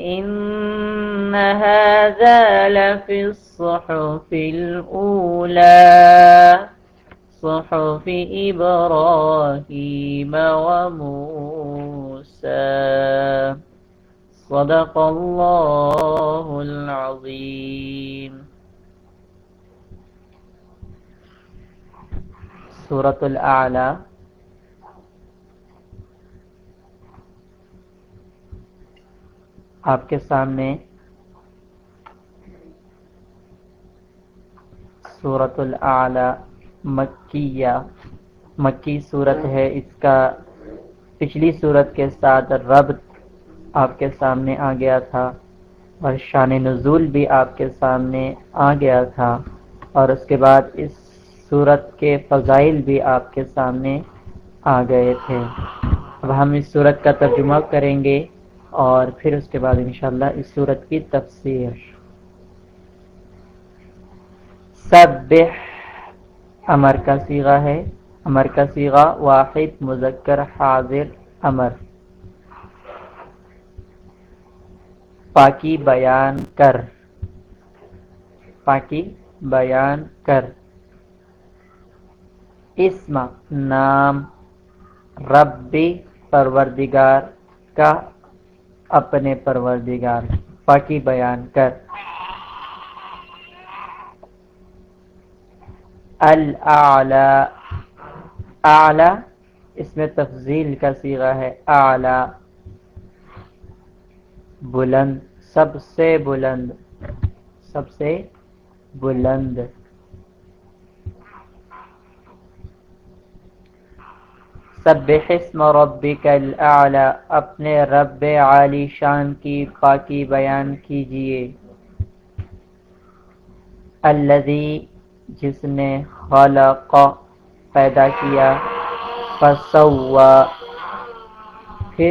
إن هذا لفي الصحف الأولى. صحف إبراهيم وموسى. صدق الله العظيم. سورة الأعلى. آپ کے سامنے سورت العلی مکیہ، مکی صورت ہے۔ اس کا پچھلی صورت کے ساتھ ربط آپ کے سامنے آ گیا تھا اور شان نزول بھی آپ کے سامنے آ گیا تھا اور اس کے بعد اس صورت کے فضائل بھی آپ کے سامنے آ گئے تھے۔ اب ہم اس صورت کا ترجمہ کریں گے۔ اور پھر اس کے بعد انشاءاللہ اس صورت کی تفسیر۔ سبح، امر کا سیغہ ہے۔ امر کا سیغہ واحد، مذکر، حاضر، امر۔ پاکی بیان کر۔ پاکی بیان کر۔ اسم، نام ربی پروردگار کا اپنے پروردگار، پاکی بیان کر۔ اعلی اس میں تفضیل کا سیغہ ہے۔ اعلی بلند، سب سے بلند، سب سے بلند۔ سبح اسم ربک الاعلی اپنے رب عالی شان کی پاکی بیان کیجیے۔ الذي جس نے خلق پیدا کیا، فسوا۔ پھر،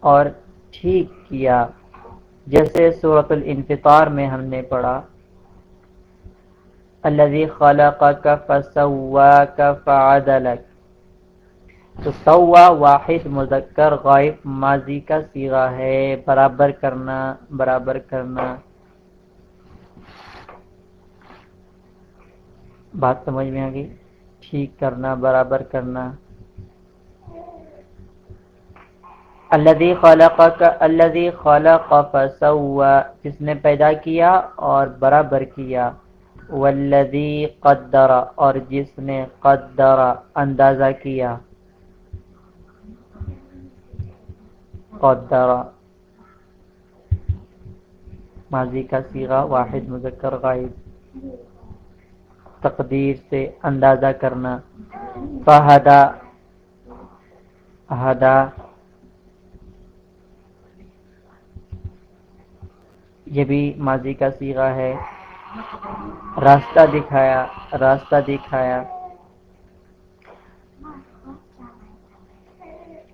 اور ٹھیک کیا، جیسے سورة الانفطار میں ہم نے پڑھا۔ الذي خلقك فسواك فعدلك تو سوا واحد، مذکر، غائب، ماضی کا سیغہ ہے، برابر کرنا برابر کرنا۔ بات سمجھ میں آگئی ٹھیک کرنا، برابر کرنا۔ الذي خلق الذي خلق فسوا جس نے پیدا کیا اور برابر کیا۔ والذي قدر، اور جس نے قدر، اندازہ کیا۔ قدر. ماضی کا سیغا واحد مذکر غائب. تقدیر سے اندازہ کرنا. فہدا. ہدا. یہ بھی ماضی کا سیغا ہے. راستہ دکھایا. راستہ دکھایا.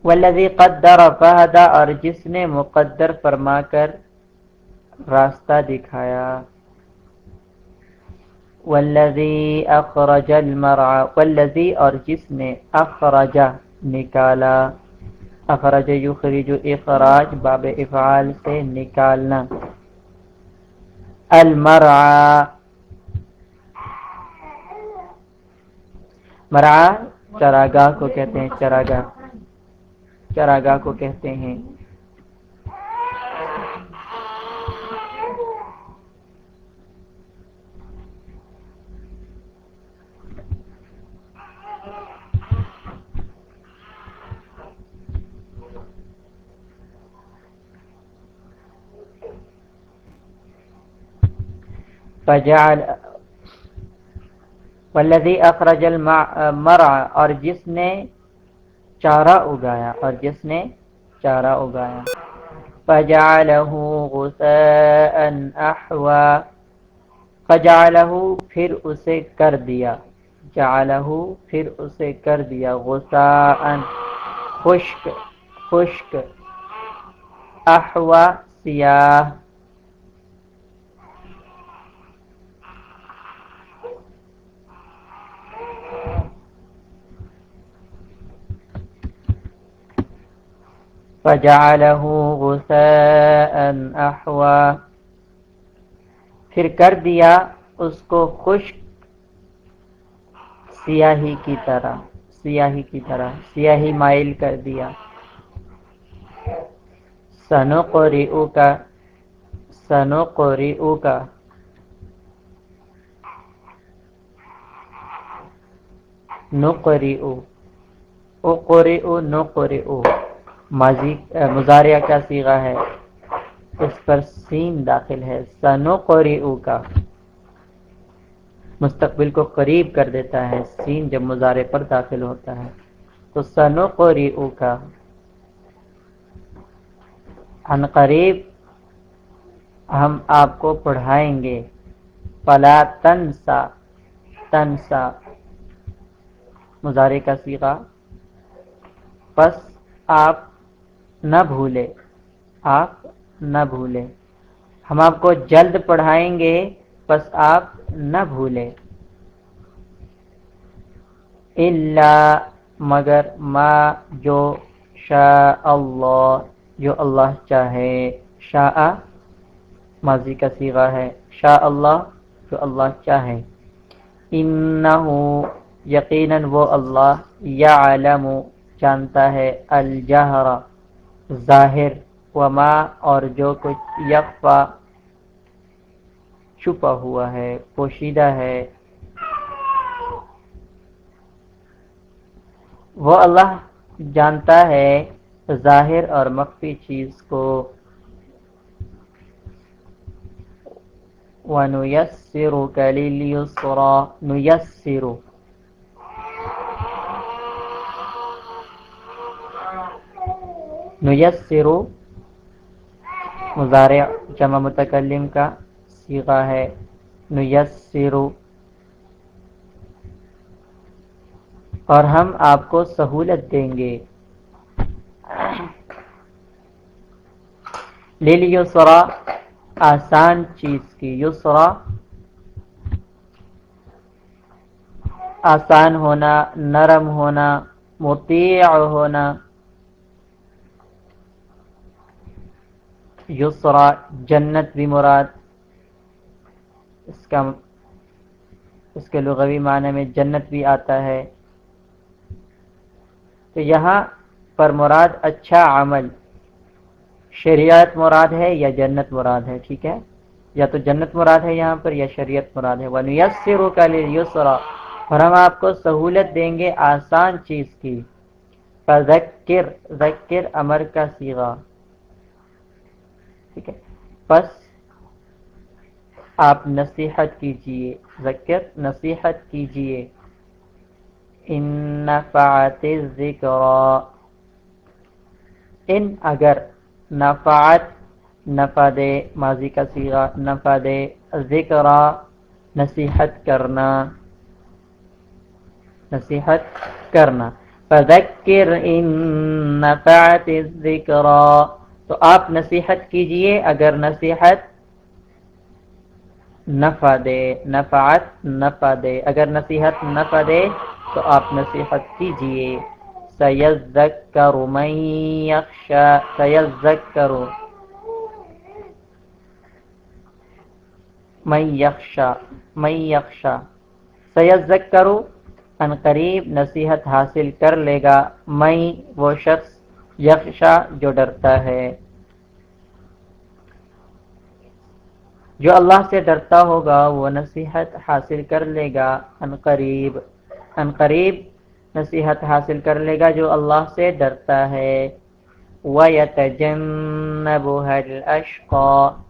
والذی قدر فہدا اور جس نے مقدر فرما کر راستہ دکھایا۔ والذی اخرج المرعى والذی اور جس نے اخرج نکالا۔ اخرج یخرج اخراج، باب افعال سے نکالنا۔ المرعى مرعا چراگاہ کو کہتے ہیں، چراگاہ۔ چراگاہ کو کہتے ہیں۔ فجعل والذی اخرج المرع اور جس نے چارہ اگایا اور جس نے چارہ اگایا؟ فجعلہ غساء احوا فجعلہ پھر اسے کر دیا، جعلہ پھر اسے کر دیا غساء خشک خشک احوا سیاہ۔ فجعله غساء احوا پھر کر دیا اس کو خشک سیاہی کی طرح، سیاہی کی طرح، سیاہی مائل کر دیا۔ سنو قریعو کا سنو قریعو کا نقریعو اقریعو نقریعو ماضی مظاہرہ کا سیغہ ہے۔ اس پر سین داخل ہے۔ سنو قوری او کا مستقبل کو قریب کر دیتا ہے۔ سین جب مظاہرے پر داخل ہوتا ہے۔ تو سنو قوری او کا ان قریب ہم آپ کو پڑھائیں گے۔ پلا تنسا۔ تنسا۔ مظاہرے کا سیغہ پس آپ نہ بھولے۔ آپ نہ بھولے۔ ہم آپ کو جلد پڑھائیں گے، بس آپ نہ بھولے۔ اللہ مگر ما جو شاء اللہ، جو اللہ چاہے۔ شاء ماضی کا سیغہ ہے۔ شاء اللہ، جو اللہ چاہے۔ انہو یقیناً وہ اللہ یعلم، جانتا ہے۔ الجہرہ ظاہر وما اور جو کچھ یقفا چھپا ہوا ہے، پوشیدہ ہے۔ وہ اللہ جانتا ہے ظاہر اور مخفی چیز کو۔ وَنُيَسِّرُكَ لِلْيُسْرَى نُيَسِّرُ نیسرو مزارع جمع متکلم کا سیغہ ہے۔ نیسرو اور ہم آپ کو سہولت دیں گے۔ لیل یسرا آسان چیز کی۔ یسرا آسان ہونا، نرم ہونا، مطیع ہونا۔ یسرا، جنت بھی مراد، اس کا اس کے لغوی معنی میں جنت بھی آتا ہے۔ تو یہاں پر مراد اچھا عمل، شریعت مراد ہے یا جنت مراد ہے؟ ٹھیک ہے؟ یا تو جنت مراد ہے یہاں پر یا شریعت مراد ہے۔ وہ یسرو کا یسرا اور ہم آپ کو سہولت دیں گے آسان چیز کی۔ ذکر ذکر امر کا سیغہ ٹھیک ہے۔ بس آپ نصیحت کیجیے، ذکر، نصیحت کیجیے۔ ان نفعت الذکر۔ ان اگر نفعت، نفع دے ماضی کا سیغا نفع دے ذکر، نصیحت کرنا نصیحت کرنا۔ فذکر ان نفعت الذکر۔ تو آپ نصیحت کیجیے، اگر نصیحت نفع دے، نفعت نفع دے، اگر نصیحت نفع دے تو آپ نصیحت کیجیے، سیذکر من یخشا، سیذکر من یخشا من یخشا، سیذکر، ان قریب نصیحت حاصل کر لے گا میں وہ شخص یخشا جو ڈرتا ہے۔ جو اللہ سے ڈرتا ہوگا، وہ نصیحت حاصل کر لے گا۔ ان قریب ان قریب نصیحت حاصل کر لے گا جو اللہ سے ڈرتا ہے۔ وَيَتَجَنَّبُهَا الْأَشْقَى۔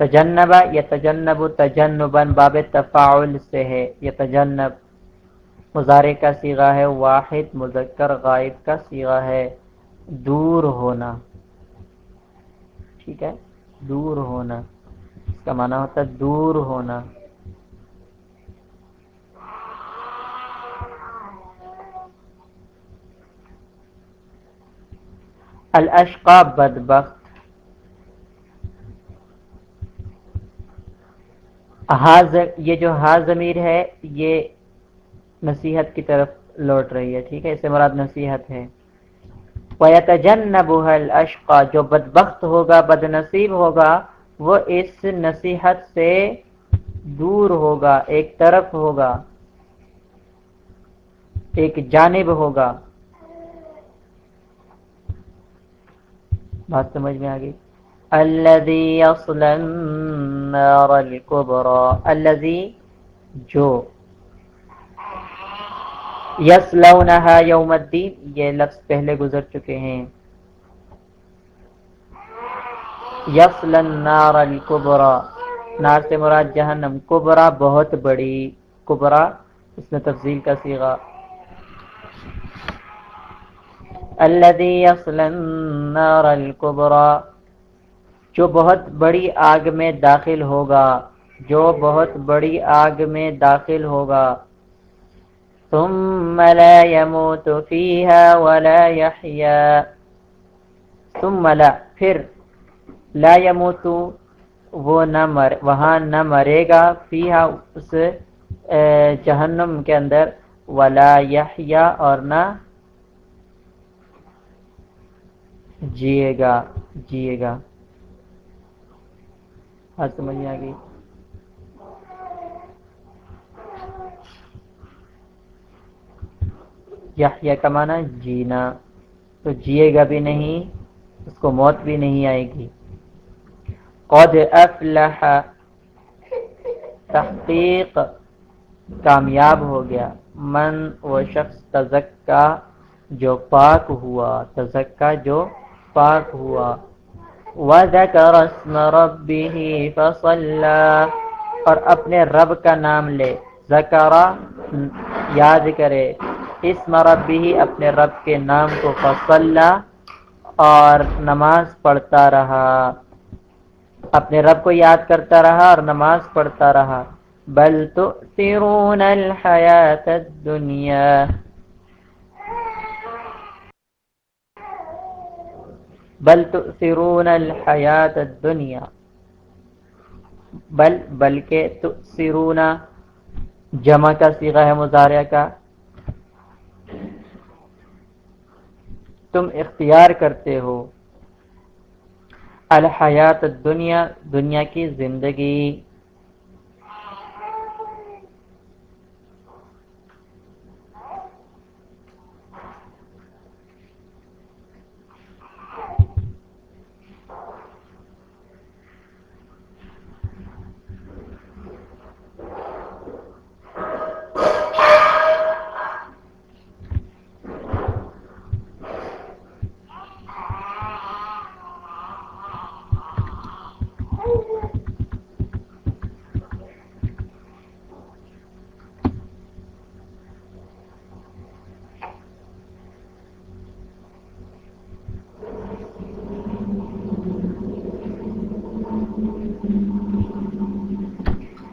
تجنب یا تجنب تجنبن باب تفاعل سے ہے یہ تجنب مظاہرے کا سیغہ ہے، واحد، مذکر، غائب کا سیغہ ہے، دور ہونا. ٹھیک ہے؟ دور ہونا. اس کا معنی ہوتا ہے دور ہونا. الاشقا، بدبخت. یہ جو ہا ضمیر ہے، یہ نصیحت کی طرف لوٹ رہی ہے، ٹھیک ہے؟ اسے مراد نصیحت ہے۔ وَيَتَجَنَّبُهَا الْأَشْقَى، جو بدبخت ہوگا بد نصیب ہوگا، وہ اس نصیحت سے دور ہوگا، ایک طرف ہوگا، ایک جانب ہوگا۔ بات سمجھ میں آگئی الذي يصل النار الكبرى. الذي جو یسلونہا یوم الدین یہ لفظ پہلے گزر چکے ہیں. یسل النار الکبرا نار سے مراد جہنم. کبرا بہت بڑی. کبرا اس میں تفضیل کا سیغا الذي يصل النار الكبرى. جو بہت بڑی آگ میں داخل ہوگا، جو بہت بڑی آگ میں داخل ہوگا۔ ثم لا يموت فيها ولا يحيا۔ ثم لا، پھر لا يموت، وہ نہ مر، وہاں نہ مرے گا۔ فیہا اس جہنم کے اندر۔ ولا یحیا اور نہ جیے گا جیے گا۔ ہاں سمجھ آ گئی۔ یحییٰ کا معنی جینا۔ تو جیے گا بھی نہیں، اس کو موت بھی نہیں آئے گی۔ قد افلح۔ تحقیق کامیاب ہو گیا۔ من و شخص تزکا جو پاک ہوا، تزکا جو پاک ہوا۔ وذکر اسم ربه فصلا اور اپنے رب کا نام لے۔ ذکرہ یاد کرے۔ اسم ربی اپنے رب کے نام کو فصلہ اور نماز پڑھتا رہا۔ اپنے رب کو یاد کرتا رہا اور نماز پڑھتا رہا۔ بل تؤثرون الحیات الدنیا۔ بل تؤثرون الحیات الدنیا۔ بل، بلکہ تؤثرون، جمع کا سیغہ ہے مزارعہ کا۔ تم اختیار کرتے ہو۔ الحیات دنیا دنیا کی زندگی۔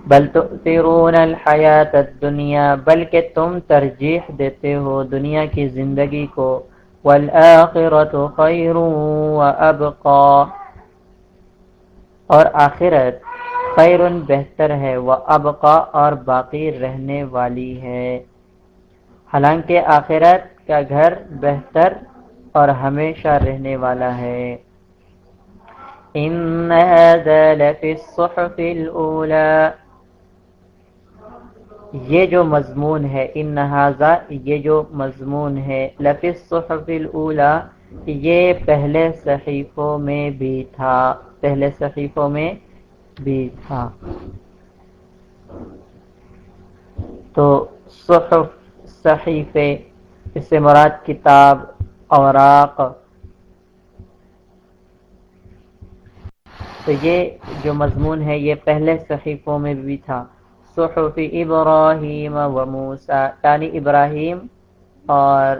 بل تؤثرون الحیات الدنیا، بلکہ تم ترجیح دیتے ہو دنیا کی زندگی کو۔ والآخرت خیر و ابقا اور آخرت خیر بہتر ہے وہ ابقا اور باقی رہنے والی ہے۔ حالانکہ آخرت کا گھر بہتر اور ہمیشہ رہنے والا ہے۔ ان هذا لفی الصحف الاولى یہ جو مضمون ہے، ان نہذا یہ جو مضمون ہے، لفی الصحف الاولى یہ پہلے صحیفوں میں بھی تھا، پہلے صحیفوں میں بھی تھا۔ تو صحف صحیفے اس سے مراد کتاب، اوراق۔ تو یہ جو مضمون ہے، یہ پہلے صحیفوں میں بھی تھا۔ صحف ابراہیم و موسا یعنی ابراہیم اور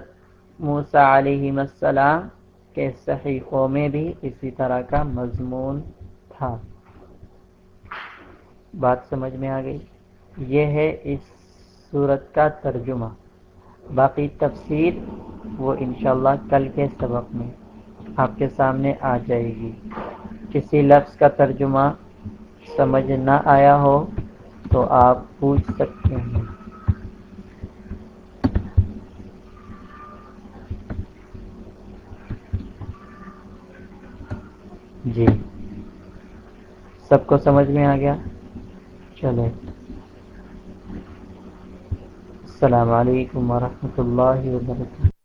موسا علیہ السلام کے صحیفوں میں بھی اسی طرح کا مضمون تھا۔ بات سمجھ میں آ گئی؟ یہ ہے اس صورت کا ترجمہ۔ باقی تفسیر وہ انشاءاللہ کل کے سبق میں آپ کے سامنے آ جائے گی۔ کسی لفظ کا ترجمہ سمجھ نہ آیا ہو تو آپ پوچھ سکتے ہیں۔ جی۔ سب کو سمجھ میں آ گیا؟ چلے السلام علیکم ورحمۃ اللہ وبرکاتہ۔